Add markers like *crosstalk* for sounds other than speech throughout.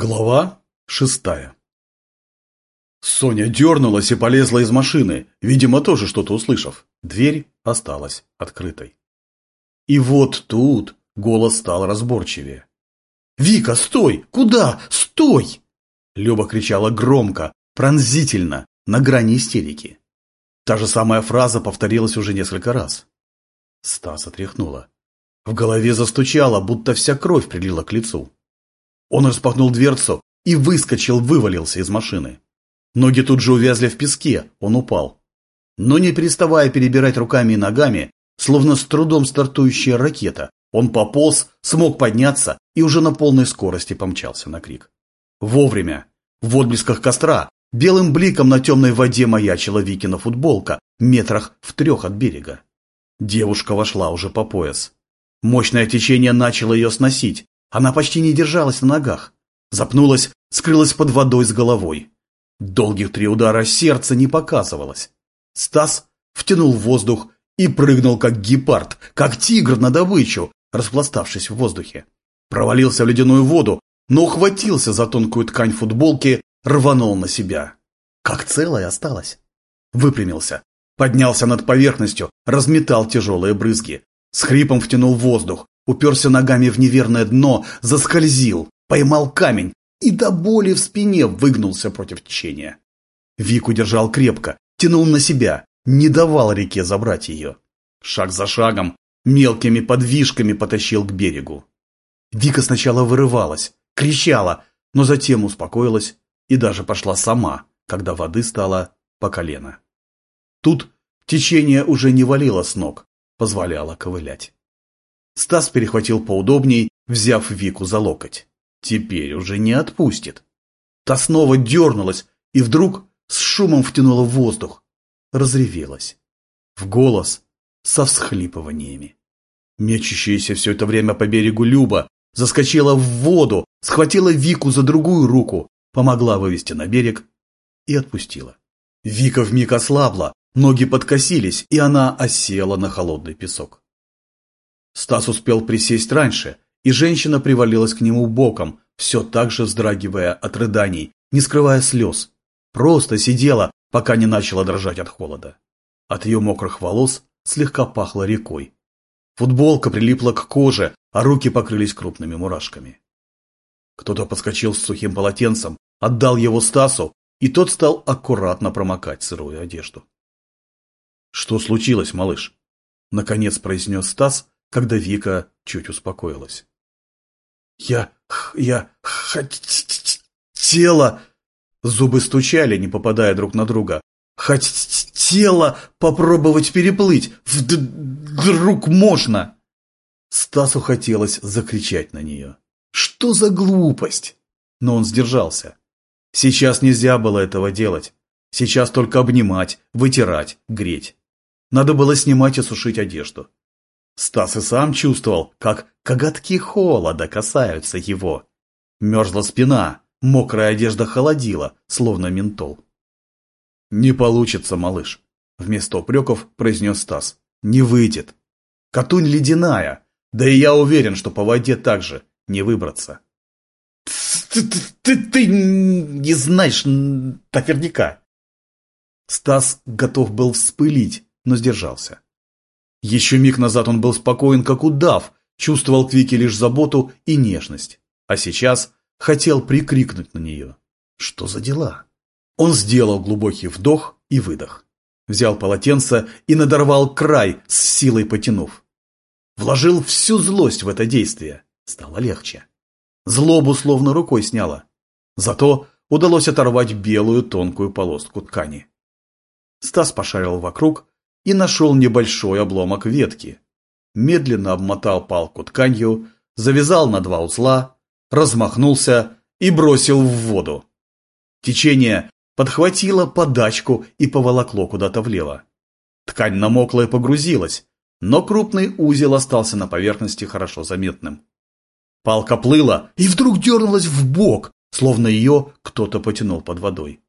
Глава шестая Соня дернулась и полезла из машины, видимо, тоже что-то услышав. Дверь осталась открытой. И вот тут голос стал разборчивее. «Вика, стой! Куда? Стой!» Люба кричала громко, пронзительно, на грани истерики. Та же самая фраза повторилась уже несколько раз. Стас отряхнула. В голове застучало, будто вся кровь прилила к лицу. Он распахнул дверцу и выскочил, вывалился из машины. Ноги тут же увязли в песке, он упал. Но не переставая перебирать руками и ногами, словно с трудом стартующая ракета, он пополз, смог подняться и уже на полной скорости помчался на крик. Вовремя. В отблесках костра белым бликом на темной воде маячила Викина футболка, метрах в трех от берега. Девушка вошла уже по пояс. Мощное течение начало ее сносить, она почти не держалась на ногах. Запнулась, скрылась под водой с головой. Долгих три удара сердца не показывалось. Стас втянул воздух и прыгнул, как гепард, как тигр на добычу, распластавшись в воздухе. Провалился в ледяную воду, но ухватился за тонкую ткань футболки, рванул на себя. Как целая осталась. Выпрямился, поднялся над поверхностью, разметал тяжелые брызги. С хрипом втянул воздух, уперся ногами в неверное дно, заскользил, поймал камень и до боли в спине выгнулся против течения. Вику держал крепко, тянул на себя, не давал реке забрать ее. Шаг за шагом, мелкими подвижками потащил к берегу. Вика сначала вырывалась, кричала, но затем успокоилась и даже пошла сама, когда воды стало по колено. Тут течение уже не валило с ног, позволяло ковылять. Стас перехватил поудобней, взяв Вику за локоть. Теперь уже не отпустит. Та снова дернулась и вдруг с шумом втянула воздух. Разревелась. В голос со всхлипываниями. Мечущаяся все это время по берегу Люба заскочила в воду, схватила Вику за другую руку, помогла вывести на берег и отпустила. Вика вмиг ослабла, ноги подкосились, и она осела на холодный песок. Стас успел присесть раньше, и женщина привалилась к нему боком, все так же вздрагивая от рыданий, не скрывая слез. Просто сидела, пока не начала дрожать от холода. От ее мокрых волос слегка пахло рекой. Футболка прилипла к коже, а руки покрылись крупными мурашками. Кто-то подскочил с сухим полотенцем, отдал его Стасу, и тот стал аккуратно промокать сырую одежду. «Что случилось, малыш?» — наконец произнес Стас, когда Вика чуть успокоилась. «Я... я... хотела...» Зубы стучали, не попадая друг на друга. «Хотела попробовать переплыть! Вдруг можно!» Стасу хотелось закричать на нее. «Что за глупость?» Но он сдержался. Сейчас нельзя было этого делать. Сейчас только обнимать, вытирать, греть. Надо было снимать и сушить одежду. Стас и сам чувствовал, как коготки холода касаются его. Мерзла спина, мокрая одежда холодила, словно ментол. «Не получится, малыш», — вместо упреков произнес Стас. «Не выйдет. Катунь ледяная, да и я уверен, что по воде также не выбраться». «Ты, ты, ты, ты не знаешь наверняка». Стас готов был вспылить, но сдержался. Еще миг назад он был спокоен, как удав, чувствовал к Вике лишь заботу и нежность. А сейчас хотел прикрикнуть на нее. Что за дела? Он сделал глубокий вдох и выдох. Взял полотенце и надорвал край, с силой потянув. Вложил всю злость в это действие. Стало легче. Злобу словно рукой сняло. Зато удалось оторвать белую тонкую полоску ткани. Стас пошарил вокруг, и нашел небольшой обломок ветки. Медленно обмотал палку тканью, завязал на два узла, размахнулся и бросил в воду. Течение подхватило подачку и поволокло куда-то влево. Ткань намокла и погрузилась, но крупный узел остался на поверхности хорошо заметным. Палка плыла и вдруг дернулась в бок, словно ее кто-то потянул под водой.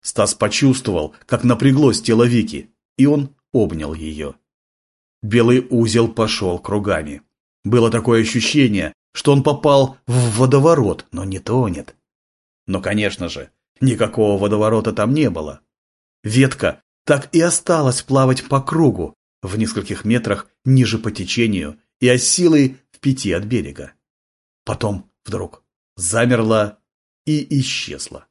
Стас почувствовал, как напряглось тело Вики, и он обнял ее. Белый узел пошел кругами. Было такое ощущение, что он попал в водоворот, но не тонет, Но, конечно же, никакого водоворота там не было. Ветка так и осталась плавать по кругу в нескольких метрах ниже по течению и осилой в пяти от берега. Потом вдруг замерла и исчезла.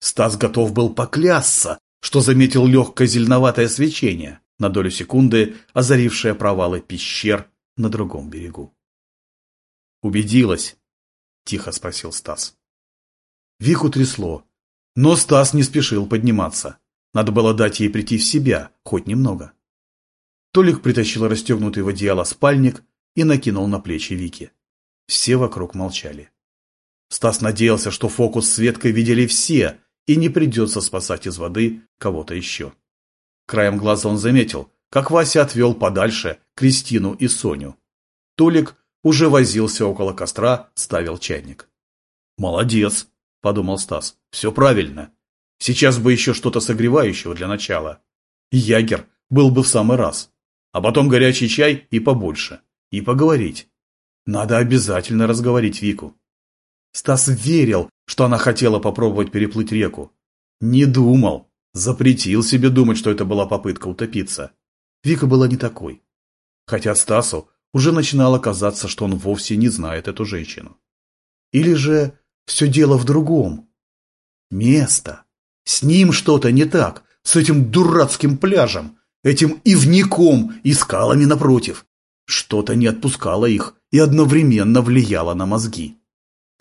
Стас готов был поклясться, что заметил легкое зеленоватое свечение, на долю секунды озарившее провалы пещер на другом берегу. «Убедилась?» – тихо спросил Стас. Вику трясло, но Стас не спешил подниматься. Надо было дать ей прийти в себя, хоть немного. Толик притащил расстегнутый в одеяло спальник и накинул на плечи Вики. Все вокруг молчали. Стас надеялся, что фокус с Веткой видели все, и не придется спасать из воды кого-то еще. Краем глаза он заметил, как Вася отвел подальше Кристину и Соню. Толик уже возился около костра, ставил чайник. «Молодец!» – подумал Стас. «Все правильно. Сейчас бы еще что-то согревающего для начала. Ягер был бы в самый раз. А потом горячий чай и побольше. И поговорить. Надо обязательно разговорить Вику. Стас верил, что она хотела попробовать переплыть реку. Не думал, запретил себе думать, что это была попытка утопиться. Вика была не такой. Хотя Стасу уже начинало казаться, что он вовсе не знает эту женщину. Или же все дело в другом. Место. С ним что-то не так, с этим дурацким пляжем, этим ивником и скалами напротив. Что-то не отпускало их и одновременно влияло на мозги.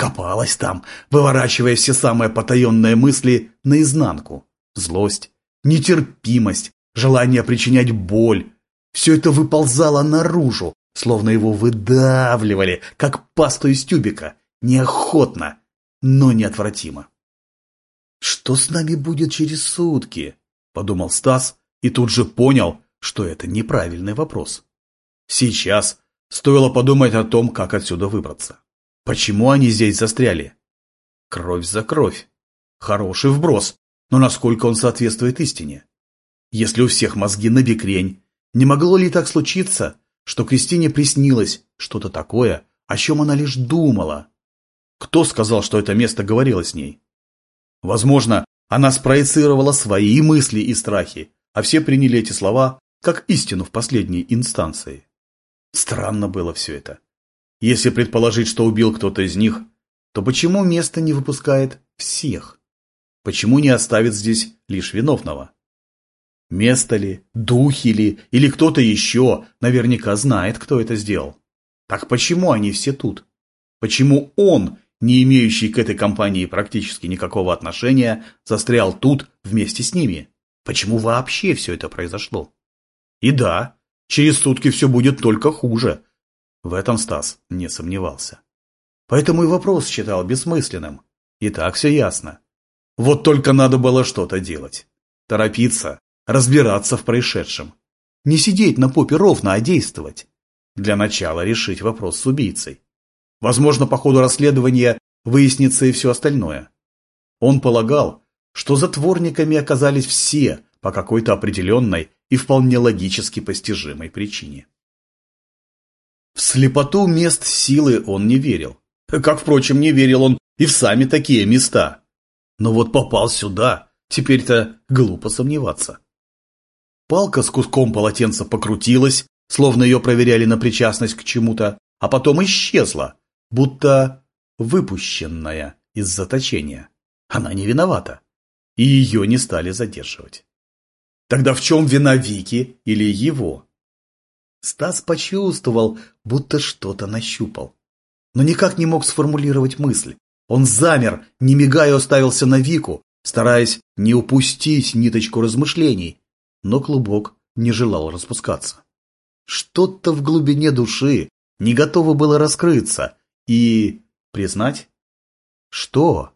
Копалась там, выворачивая все самые потаенные мысли наизнанку. Злость, нетерпимость, желание причинять боль. Все это выползало наружу, словно его выдавливали, как пасту из тюбика, неохотно, но неотвратимо. «Что с нами будет через сутки?» – подумал Стас и тут же понял, что это неправильный вопрос. Сейчас стоило подумать о том, как отсюда выбраться. Почему они здесь застряли? Кровь за кровь. Хороший вброс, но насколько он соответствует истине? Если у всех мозги на бекрень, не могло ли так случиться, что Кристине приснилось что-то такое, о чем она лишь думала? Кто сказал, что это место говорило с ней? Возможно, она спроецировала свои мысли и страхи, а все приняли эти слова как истину в последней инстанции. Странно было все это. Если предположить, что убил кто-то из них, то почему место не выпускает всех? Почему не оставит здесь лишь виновного? Место ли, духи ли, или кто-то еще наверняка знает, кто это сделал. Так почему они все тут? Почему он, не имеющий к этой компании практически никакого отношения, застрял тут вместе с ними? Почему вообще все это произошло? И да, через сутки все будет только хуже, в этом Стас не сомневался. Поэтому и вопрос считал бессмысленным. И так все ясно. Вот только надо было что-то делать. Торопиться, разбираться в происшедшем. Не сидеть на попе ровно, а действовать. Для начала решить вопрос с убийцей. Возможно, по ходу расследования выяснится и все остальное. Он полагал, что затворниками оказались все по какой-то определенной и вполне логически постижимой причине. В слепоту мест силы он не верил. Как, впрочем, не верил он и в сами такие места. Но вот попал сюда, теперь-то глупо сомневаться. Палка с куском полотенца покрутилась, словно ее проверяли на причастность к чему-то, а потом исчезла, будто выпущенная из заточения. Она не виновата, и ее не стали задерживать. Тогда в чем вина Вики или его? Стас почувствовал, будто что-то нащупал. Но никак не мог сформулировать мысль. Он замер, не мигая уставился на Вику, стараясь не упустить ниточку размышлений. Но клубок не желал распускаться. Что-то в глубине души не готово было раскрыться и... признать? Что?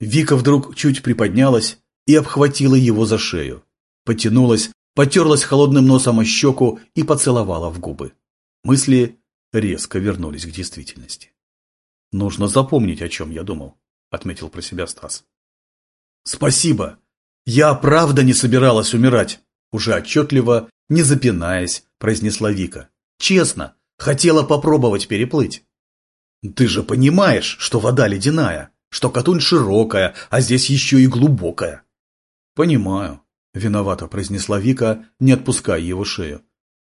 Вика вдруг чуть приподнялась и обхватила его за шею. Потянулась, потерлась холодным носом о щеку и поцеловала в губы. Мысли резко вернулись к действительности. «Нужно запомнить, о чем я думал», — отметил про себя Стас. «Спасибо! Я правда не собиралась умирать!» Уже отчетливо, не запинаясь, произнесла Вика. «Честно, хотела попробовать переплыть». «Ты же понимаешь, что вода ледяная, что Катунь широкая, а здесь еще и глубокая. Понимаю, виновато произнесла Вика, не отпуская его шею.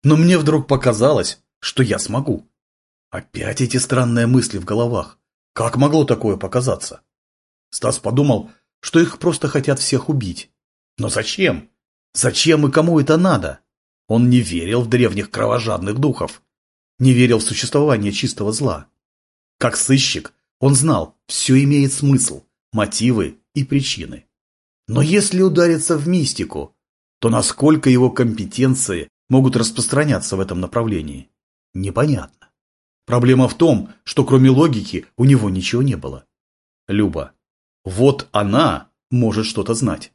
Но мне вдруг показалось, что я смогу. Опять эти странные мысли в головах. Как могло такое показаться? Стас подумал, что их просто хотят всех убить. Но зачем? Зачем и кому это надо? Он не верил в древних кровожадных духов. Не верил в существование чистого зла. Как сыщик, он знал, все имеет смысл, мотивы и причины. Но если удариться в мистику, то насколько его компетенции могут распространяться в этом направлении? Непонятно. Проблема в том, что кроме логики у него ничего не было. Люба. Вот она может что-то знать.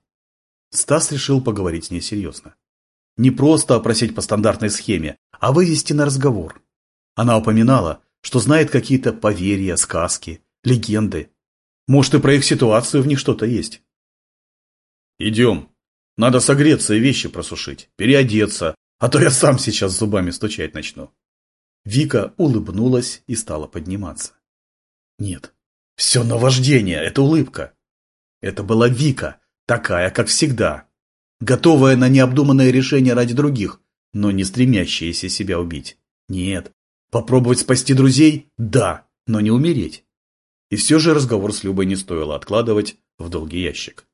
Стас решил поговорить с ней серьезно. Не просто опросить по стандартной схеме, а вывести на разговор. Она упоминала, что знает какие-то поверья, сказки, легенды. Может, и про их ситуацию в них что-то есть. «Идем. Надо согреться и вещи просушить, переодеться, а то я сам сейчас зубами стучать начну». Вика улыбнулась и стала подниматься. Нет, все наваждение, это улыбка. Это была Вика, такая, как всегда, готовая на необдуманное решение ради других, но не стремящаяся себя убить. Нет, попробовать спасти друзей – да, но не умереть. И все же разговор с Любой не стоило откладывать в долгий ящик.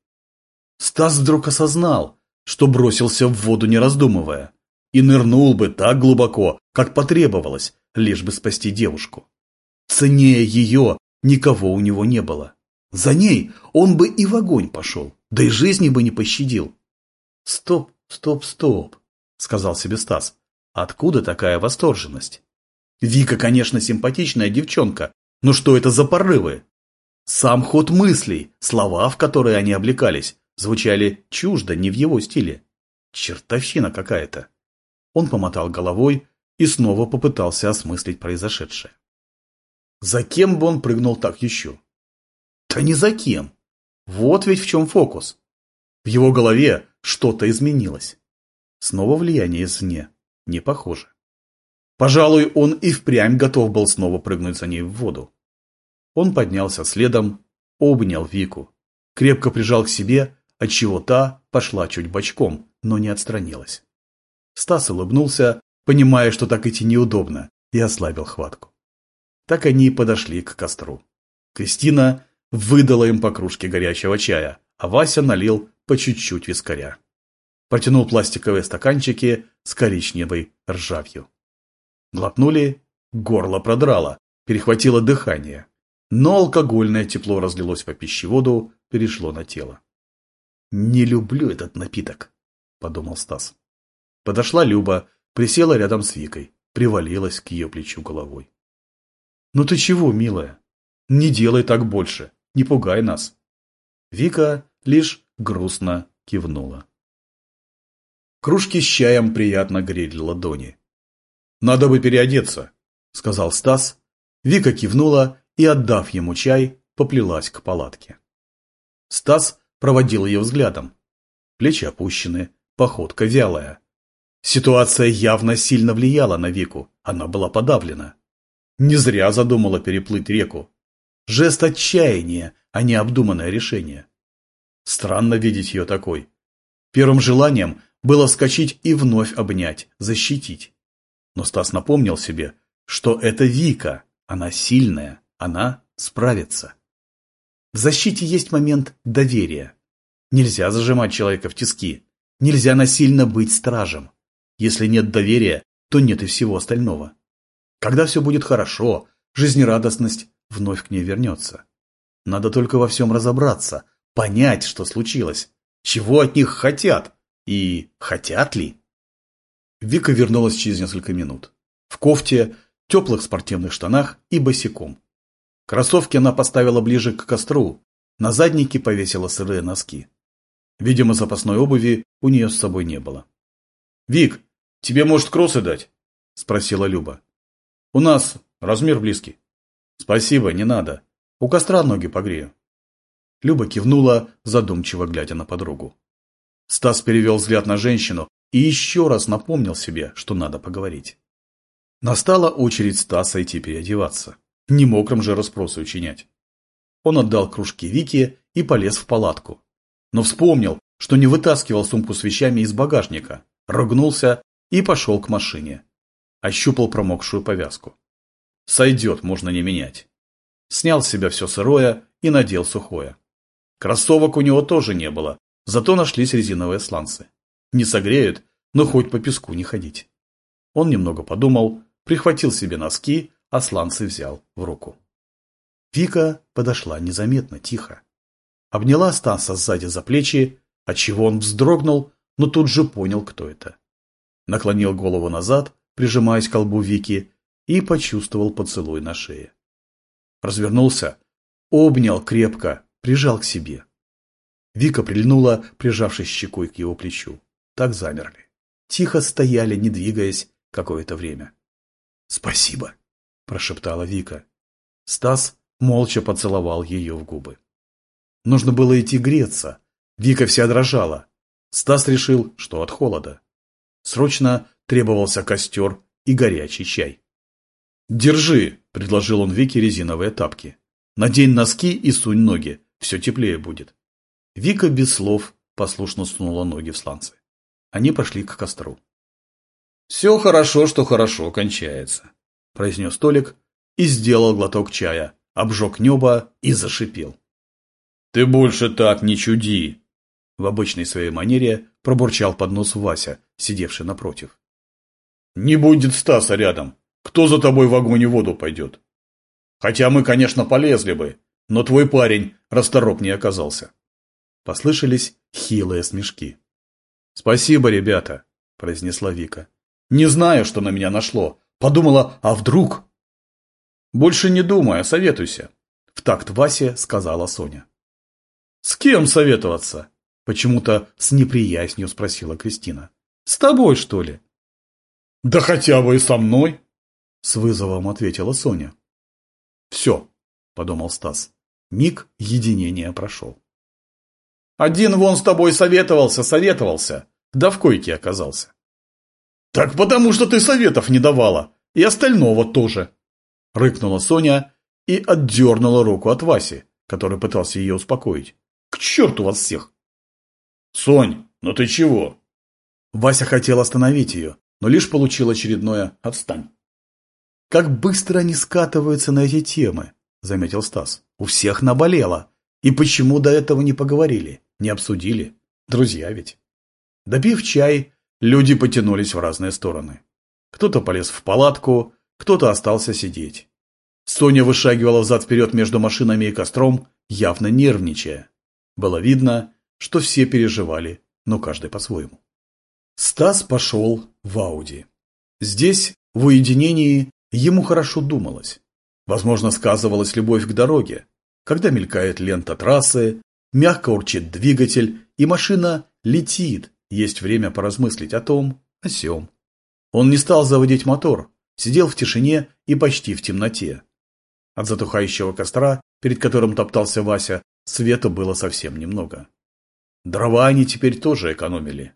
Стас вдруг осознал, что бросился в воду не раздумывая, и нырнул бы так глубоко, как потребовалось, лишь бы спасти девушку. Ценнее ее никого у него не было. За ней он бы и в огонь пошел, да и жизни бы не пощадил. «Стоп, стоп, стоп», — сказал себе Стас. «Откуда такая восторженность?» Вика, конечно, симпатичная девчонка, но что это за порывы? Сам ход мыслей, слова, в которые они облекались, звучали чуждо, не в его стиле. Чертовщина какая-то. Он помотал головой и снова попытался осмыслить произошедшее. За кем бы он прыгнул так еще? Да не за кем. Вот ведь в чем фокус. В его голове что-то изменилось. Снова влияние извне. Не похоже. Пожалуй, он и впрямь готов был снова прыгнуть за ней в воду. Он поднялся следом, обнял Вику, крепко прижал к себе, отчего та пошла чуть бочком, но не отстранилась. Стас улыбнулся, понимая, что так идти неудобно, и ослабил хватку. Так они и подошли к костру. Кристина выдала им по кружке горячего чая, а Вася налил по чуть-чуть вискаря. Протянул пластиковые стаканчики с коричневой ржавью. Глотнули, горло продрало, перехватило дыхание. Но алкогольное тепло разлилось по пищеводу, перешло на тело. «Не люблю этот напиток», — подумал Стас. Подошла Люба, присела рядом с Викой, привалилась к ее плечу головой. «Ну ты чего, милая? Не делай так больше, не пугай нас». Вика лишь грустно кивнула. Кружки с чаем приятно грели ладони. «Надо бы переодеться», — сказал Стас. Вика кивнула и, отдав ему чай, поплелась к палатке. Стас проводил ее взглядом. Плечи опущены, походка вялая. Ситуация явно сильно влияла на Вику, она была подавлена. Не зря задумала переплыть реку. Жест отчаяния, а не обдуманное решение. Странно видеть ее такой. Первым желанием было вскочить и вновь обнять, защитить. Но Стас напомнил себе, что это Вика, она сильная, она справится. В защите есть момент доверия. Нельзя зажимать человека в тиски. Нельзя насильно быть стражем. Если нет доверия, то нет и всего остального. Когда все будет хорошо, жизнерадостность вновь к ней вернется. Надо только во всем разобраться, понять, что случилось, чего от них хотят и хотят ли. Вика вернулась через несколько минут. В кофте, теплых спортивных штанах и босиком. Кроссовки она поставила ближе к костру, на заднике повесила сырые носки. Видимо, запасной обуви у нее с собой не было. «Вик, тебе, может, кроссы дать?» – спросила Люба. «У нас размер близкий». «Спасибо, не надо. У костра ноги погрею». Люба кивнула, задумчиво глядя на подругу. Стас перевел взгляд на женщину, и еще раз напомнил себе, что надо поговорить. Настала очередь Стаса идти переодеваться. Не мокрым же расспросы учинять. Он отдал кружки Вике и полез в палатку. Но вспомнил, что не вытаскивал сумку с вещами из багажника, ругнулся и пошел к машине. Ощупал промокшую повязку. Сойдет, можно не менять. Снял с себя все сырое и надел сухое. Кроссовок у него тоже не было, зато нашлись резиновые сланцы. Не согреют, но хоть по песку не ходить. Он немного подумал, прихватил себе носки, а сланцы взял в руку. Вика подошла незаметно, тихо. Обняла Стаса сзади за плечи, отчего он вздрогнул, но тут же понял, кто это. Наклонил голову назад, прижимаясь к колбу Вики, и почувствовал поцелуй на шее. Развернулся, обнял крепко, прижал к себе. Вика прильнула, прижавшись щекой к его плечу. Так замерли. Тихо стояли, не двигаясь, какое-то время. «Спасибо», – прошептала Вика. Стас молча поцеловал ее в губы. Нужно было идти греться. Вика вся дрожала. Стас решил, что от холода. Срочно требовался костер и горячий чай. «Держи», – предложил он Вике резиновые тапки. «Надень носки и сунь ноги, все теплее будет». Вика без слов послушно сунула ноги в сланцы. Они пошли к костру. «Все хорошо, что хорошо кончается», – произнес Толик и сделал глоток чая, обжег небо и зашипел. «Ты больше так не чуди!» В обычной своей манере пробурчал под нос Вася, сидевший напротив. «Не будет Стаса рядом. Кто за тобой в огонь и воду пойдет? Хотя мы, конечно, полезли бы, но твой парень расторопнее оказался». Послышались хилые смешки. «Спасибо, ребята», – произнесла Вика. «Не знаю, что на меня нашло. Подумала, а вдруг?» «Больше не думай, а советуйся», – в такт Васе сказала Соня. «С кем советоваться?» – почему-то с неприязнью спросила Кристина. «С тобой, что ли?» «Да хотя бы и со мной!» – с вызовом ответила Соня. «Все», – подумал Стас. Миг единения прошел. «Один вон с тобой советовался, советовался, да в койке оказался». «Так потому что ты советов не давала, и остального тоже», – рыкнула Соня и отдернула руку от Васи, который пытался ее успокоить. К черту вас всех! Сонь, ну ты чего? Вася хотел остановить ее, но лишь получил очередное «отстань». «Как быстро они скатываются на эти темы», – заметил Стас. «У всех наболело. И почему до этого не поговорили, не обсудили? Друзья ведь». Допив чай, люди потянулись в разные стороны. Кто-то полез в палатку, кто-то остался сидеть. Соня вышагивала взад-вперед между машинами и костром, явно нервничая. Было видно, что все переживали, но каждый по-своему. Стас пошел в Ауди. Здесь, в уединении, ему хорошо думалось. Возможно, сказывалась любовь к дороге. Когда мелькает лента трассы, мягко урчит двигатель, и машина летит, есть время поразмыслить о том, о сём. Он не стал заводить мотор, сидел в тишине и почти в темноте. От затухающего костра, перед которым топтался Вася, Света было совсем немного. Дрова они теперь тоже экономили.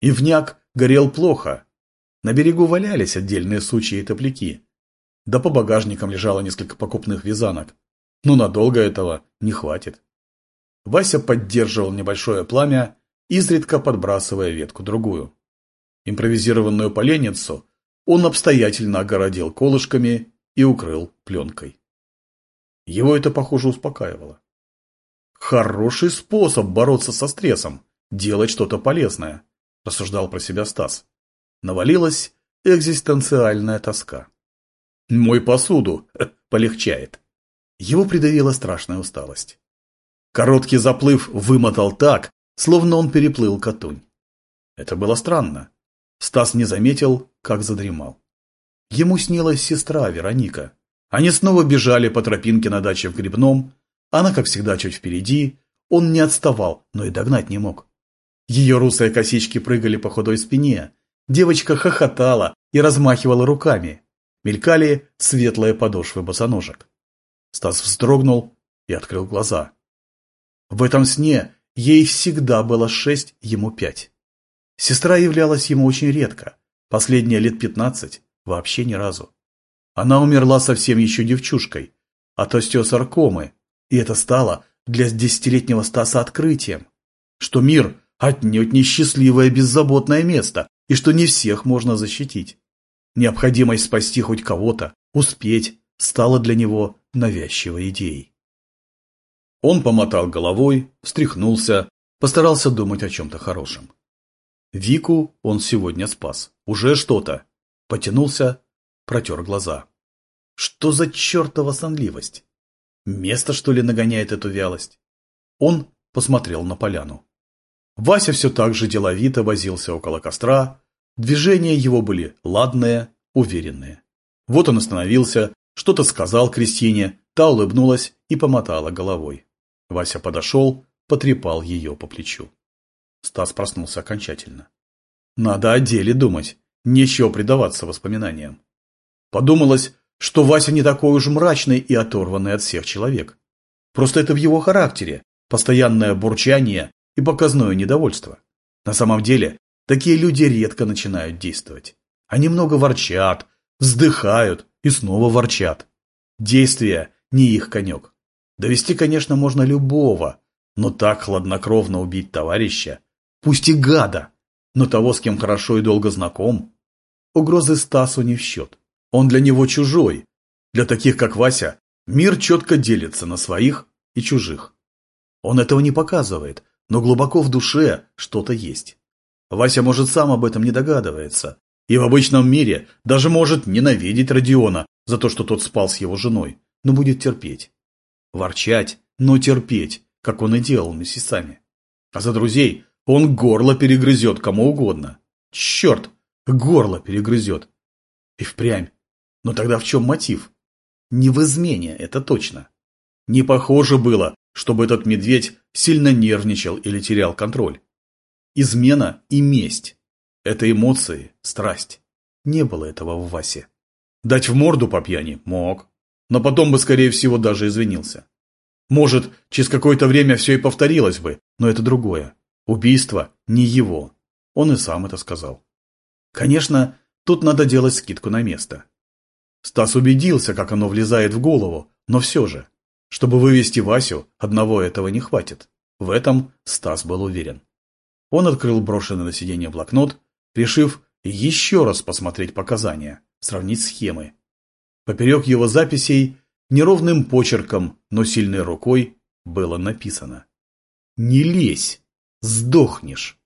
Ивняк горел плохо. На берегу валялись отдельные сучья и топляки. Да по багажникам лежало несколько покупных вязанок. Но надолго этого не хватит. Вася поддерживал небольшое пламя, изредка подбрасывая ветку другую. Импровизированную поленницу он обстоятельно огородил колышками и укрыл пленкой. Его это, похоже, успокаивало. Хороший способ бороться со стрессом, делать что-то полезное, рассуждал про себя Стас. Навалилась экзистенциальная тоска. Мой посуду *laughs* полегчает. Его придавила страшная усталость. Короткий заплыв вымотал так, словно он переплыл Катунь. Это было странно. Стас не заметил, как задремал. Ему снилась сестра Вероника. Они снова бежали по тропинке на даче в Грибном, она, как всегда, чуть впереди. Он не отставал, но и догнать не мог. Ее русые косички прыгали по худой спине. Девочка хохотала и размахивала руками. Мелькали светлые подошвы босоножек. Стас вздрогнул и открыл глаза. В этом сне ей всегда было шесть, ему пять. Сестра являлась ему очень редко. Последние лет пятнадцать вообще ни разу. Она умерла совсем еще девчушкой. От остеосаркомы, И это стало для десятилетнего Стаса открытием, что мир отнюдь не счастливое беззаботное место, и что не всех можно защитить. Необходимость спасти хоть кого-то, успеть, стала для него навязчивой идеей. Он помотал головой, встряхнулся, постарался думать о чем-то хорошем. Вику он сегодня спас. Уже что-то. Потянулся, протер глаза. Что за чертова сонливость? Место, что ли, нагоняет эту вялость? Он посмотрел на поляну. Вася все так же деловито возился около костра. Движения его были ладные, уверенные. Вот он остановился, что-то сказал Кристине, та улыбнулась и помотала головой. Вася подошел, потрепал ее по плечу. Стас проснулся окончательно. Надо о деле думать, нечего предаваться воспоминаниям. Подумалось, что Вася не такой уж мрачный и оторванный от всех человек. Просто это в его характере, постоянное бурчание и показное недовольство. На самом деле, такие люди редко начинают действовать. Они много ворчат, вздыхают и снова ворчат. Действие не их конек. Довести, конечно, можно любого, но так хладнокровно убить товарища, пусть и гада, но того, с кем хорошо и долго знаком, угрозы Стасу не в счет. Он для него чужой. Для таких, как Вася, мир четко делится на своих и чужих. Он этого не показывает, но глубоко в душе что-то есть. Вася, может, сам об этом не догадывается. И в обычном мире даже может ненавидеть Родиона за то, что тот спал с его женой, но будет терпеть. Ворчать, но терпеть, как он и делал месяцами. А за друзей он горло перегрызет кому угодно. Черт, горло перегрызет. И впрямь. Но тогда в чем мотив? Не в измене, это точно. Не похоже было, чтобы этот медведь сильно нервничал или терял контроль. Измена и месть. Это эмоции, страсть. Не было этого в Васе. Дать в морду по пьяни мог, но потом бы, скорее всего, даже извинился. Может, через какое-то время все и повторилось бы, но это другое. Убийство не его. Он и сам это сказал. Конечно, тут надо делать скидку на место. Стас убедился, как оно влезает в голову, но все же, чтобы вывести Васю, одного этого не хватит. В этом Стас был уверен. Он открыл брошенный на сиденье блокнот, решив еще раз посмотреть показания, сравнить схемы. Поперек его записей неровным почерком, но сильной рукой было написано «Не лезь!» Сдохнешь.